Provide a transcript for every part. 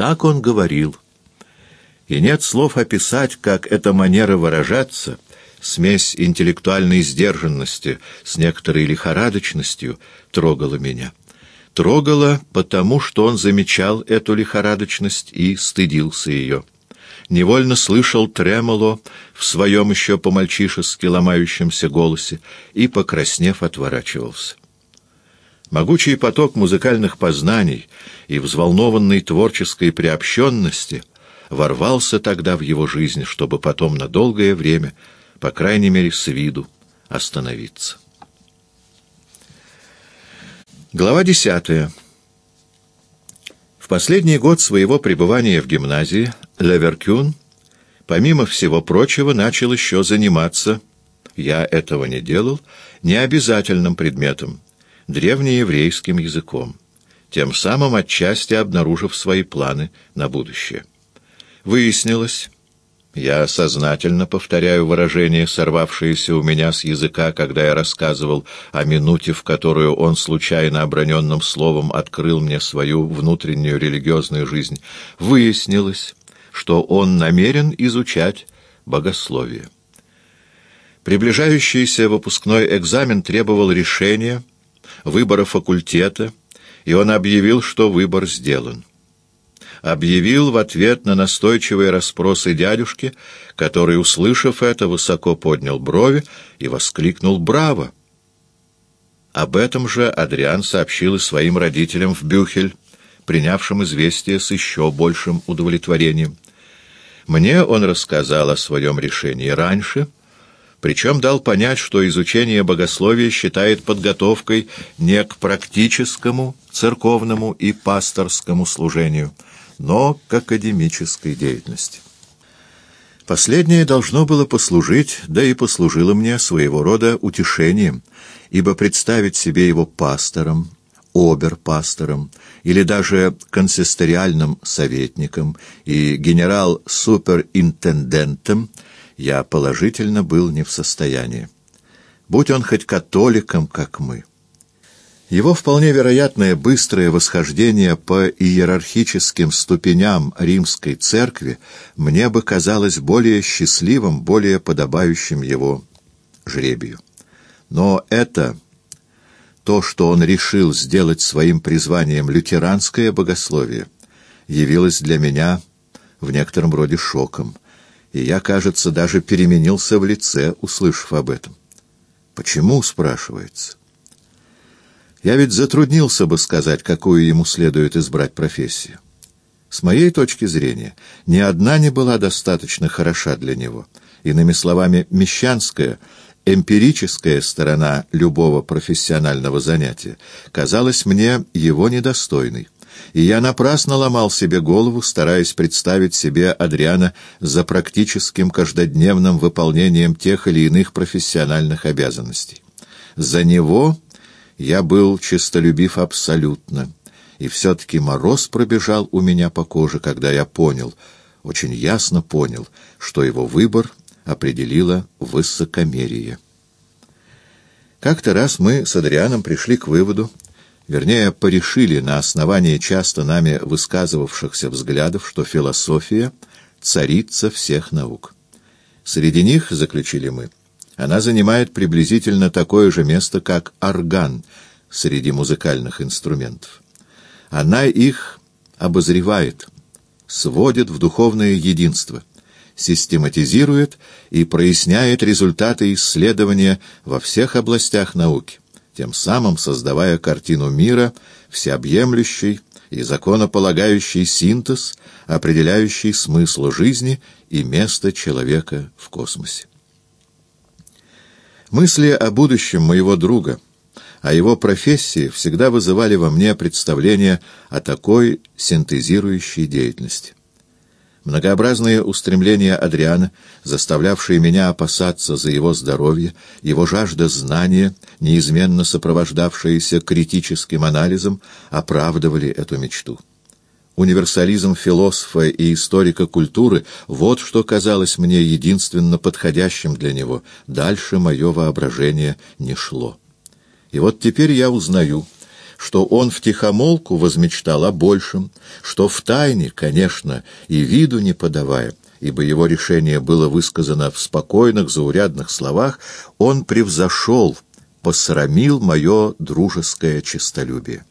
Так он говорил. И нет слов описать, как эта манера выражаться, смесь интеллектуальной сдержанности с некоторой лихорадочностью, трогала меня. Трогала потому, что он замечал эту лихорадочность и стыдился ее невольно слышал тремоло в своем еще по-мальчишески ломающемся голосе и, покраснев, отворачивался. Могучий поток музыкальных познаний и взволнованной творческой приобщенности ворвался тогда в его жизнь, чтобы потом на долгое время, по крайней мере с виду, остановиться. Глава десятая. В последний год своего пребывания в гимназии Леверкюн, помимо всего прочего, начал еще заниматься, я этого не делал, необязательным предметом, древнееврейским языком, тем самым отчасти обнаружив свои планы на будущее. Выяснилось, я сознательно повторяю выражение, сорвавшееся у меня с языка, когда я рассказывал о минуте, в которую он случайно оброненным словом открыл мне свою внутреннюю религиозную жизнь. Выяснилось, что он намерен изучать богословие. Приближающийся выпускной экзамен требовал решения, выбора факультета, и он объявил, что выбор сделан. Объявил в ответ на настойчивые расспросы дядюшки, который, услышав это, высоко поднял брови и воскликнул «Браво!». Об этом же Адриан сообщил и своим родителям в Бюхель, принявшим известие с еще большим удовлетворением. Мне он рассказал о своем решении раньше, причем дал понять, что изучение богословия считает подготовкой не к практическому, церковному и пасторскому служению, но к академической деятельности. Последнее должно было послужить, да и послужило мне своего рода утешением, ибо представить себе его пастором, обер-пастором или даже консисториальным советником и генерал-суперинтендентом я положительно был не в состоянии. Будь он хоть католиком, как мы. Его вполне вероятное быстрое восхождение по иерархическим ступеням римской церкви мне бы казалось более счастливым, более подобающим его жребию. Но это то, что он решил сделать своим призванием лютеранское богословие, явилось для меня в некотором роде шоком, и я, кажется, даже переменился в лице, услышав об этом. «Почему?» — спрашивается. Я ведь затруднился бы сказать, какую ему следует избрать профессию. С моей точки зрения, ни одна не была достаточно хороша для него. Иными словами, мещанская — эмпирическая сторона любого профессионального занятия казалась мне его недостойной, и я напрасно ломал себе голову, стараясь представить себе Адриана за практическим каждодневным выполнением тех или иных профессиональных обязанностей. За него я был честолюбив абсолютно, и все-таки мороз пробежал у меня по коже, когда я понял, очень ясно понял, что его выбор определило высокомерие. Как-то раз мы с Адрианом пришли к выводу, вернее, порешили на основании часто нами высказывавшихся взглядов, что философия — царица всех наук. Среди них, заключили мы, она занимает приблизительно такое же место, как орган среди музыкальных инструментов. Она их обозревает, сводит в духовное единство — систематизирует и проясняет результаты исследования во всех областях науки, тем самым создавая картину мира, всеобъемлющий и законополагающий синтез, определяющий смысл жизни и место человека в космосе. Мысли о будущем моего друга, о его профессии всегда вызывали во мне представление о такой синтезирующей деятельности. Многообразные устремления Адриана, заставлявшие меня опасаться за его здоровье, его жажда знания, неизменно сопровождавшаяся критическим анализом, оправдывали эту мечту. Универсализм философа и историка культуры — вот что казалось мне единственно подходящим для него. Дальше мое воображение не шло. И вот теперь я узнаю — что он втихомолку возмечтал о большем, что в тайне, конечно, и виду не подавая, ибо его решение было высказано в спокойных, заурядных словах, он превзошел, посрамил мое дружеское честолюбие.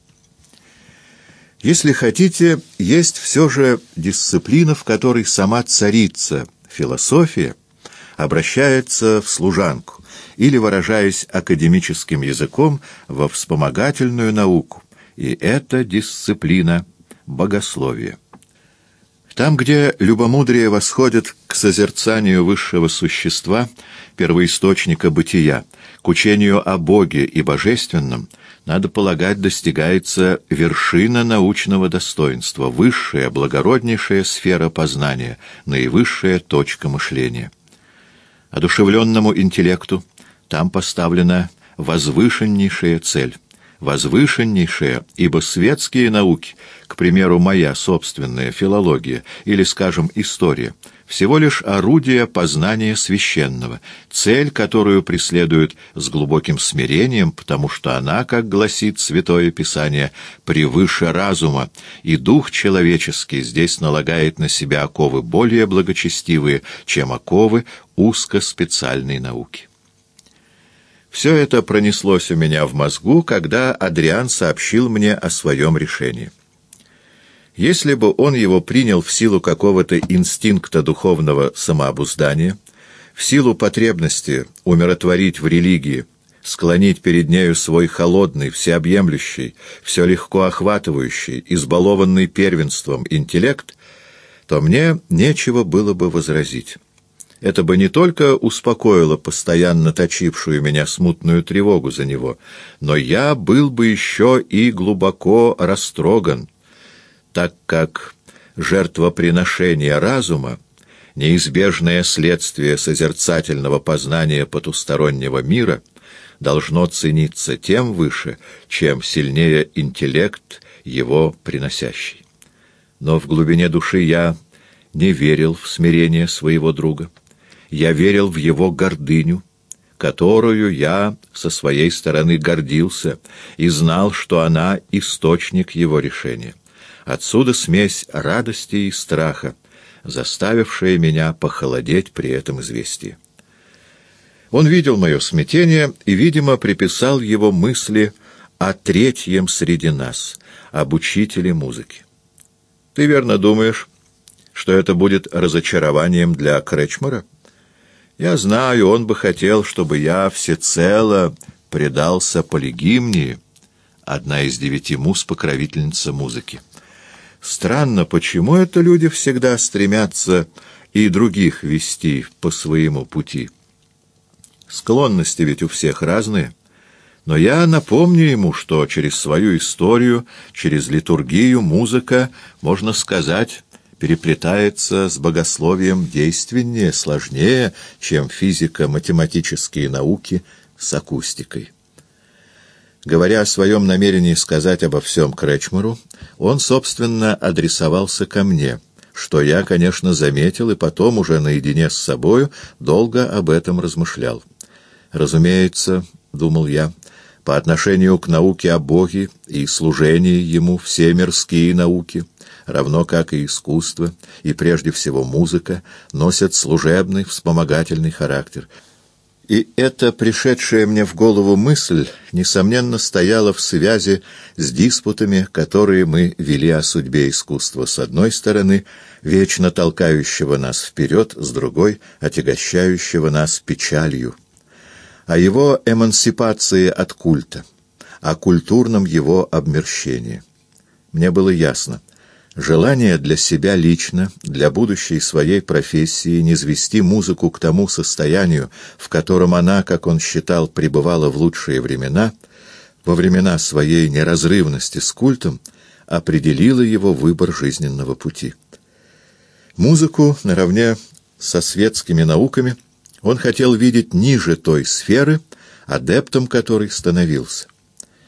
Если хотите, есть все же дисциплина, в которой сама царица, философия, обращается в служанку, или, выражаясь академическим языком, во вспомогательную науку, и это дисциплина богословия. Там, где любомудрие восходит к созерцанию высшего существа, первоисточника бытия, к учению о Боге и божественном, надо полагать, достигается вершина научного достоинства, высшая, благороднейшая сфера познания, наивысшая точка мышления. Одушевленному интеллекту там поставлена возвышеннейшая цель. Возвышеннейшая, ибо светские науки, к примеру, моя собственная филология или, скажем, история, всего лишь орудие познания священного, цель, которую преследуют с глубоким смирением, потому что она, как гласит Святое Писание, превыше разума, и дух человеческий здесь налагает на себя оковы более благочестивые, чем оковы узкоспециальной науки. Все это пронеслось у меня в мозгу, когда Адриан сообщил мне о своем решении. Если бы он его принял в силу какого-то инстинкта духовного самообуздания, в силу потребности умиротворить в религии, склонить перед нею свой холодный, всеобъемлющий, все легко охватывающий, избалованный первенством интеллект, то мне нечего было бы возразить. Это бы не только успокоило постоянно точившую меня смутную тревогу за него, но я был бы еще и глубоко растроган, так как жертвоприношение разума, неизбежное следствие созерцательного познания потустороннего мира, должно цениться тем выше, чем сильнее интеллект его приносящий. Но в глубине души я не верил в смирение своего друга я верил в его гордыню, которую я со своей стороны гордился и знал, что она — источник его решения. Отсюда смесь радости и страха, заставившая меня похолодеть при этом известии. Он видел мое смятение и, видимо, приписал его мысли о третьем среди нас, об учителе музыки. «Ты верно думаешь, что это будет разочарованием для Кречмара?» Я знаю, он бы хотел, чтобы я всецело предался полигимнии, одна из девяти муз покровительница музыки. Странно, почему это люди всегда стремятся и других вести по своему пути? Склонности ведь у всех разные. Но я напомню ему, что через свою историю, через литургию, музыка, можно сказать, переплетается с богословием действеннее, сложнее, чем физико-математические науки с акустикой. Говоря о своем намерении сказать обо всем Кречмару, он, собственно, адресовался ко мне, что я, конечно, заметил и потом уже наедине с собою долго об этом размышлял. Разумеется, — думал я, — по отношению к науке о Боге и служении Ему все мирские науки — равно как и искусство, и прежде всего музыка, носят служебный, вспомогательный характер. И эта пришедшая мне в голову мысль, несомненно, стояла в связи с диспутами, которые мы вели о судьбе искусства с одной стороны, вечно толкающего нас вперед, с другой — отягощающего нас печалью, о его эмансипации от культа, о культурном его обмерщении. Мне было ясно — Желание для себя лично, для будущей своей профессии, низвести музыку к тому состоянию, в котором она, как он считал, пребывала в лучшие времена, во времена своей неразрывности с культом, определило его выбор жизненного пути. Музыку наравне со светскими науками он хотел видеть ниже той сферы, адептом которой становился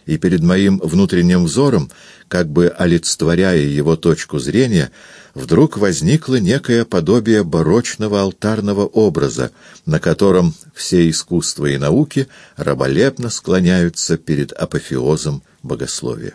и перед моим внутренним взором, как бы олицетворяя его точку зрения, вдруг возникло некое подобие барочного алтарного образа, на котором все искусства и науки раболепно склоняются перед апофеозом богословия.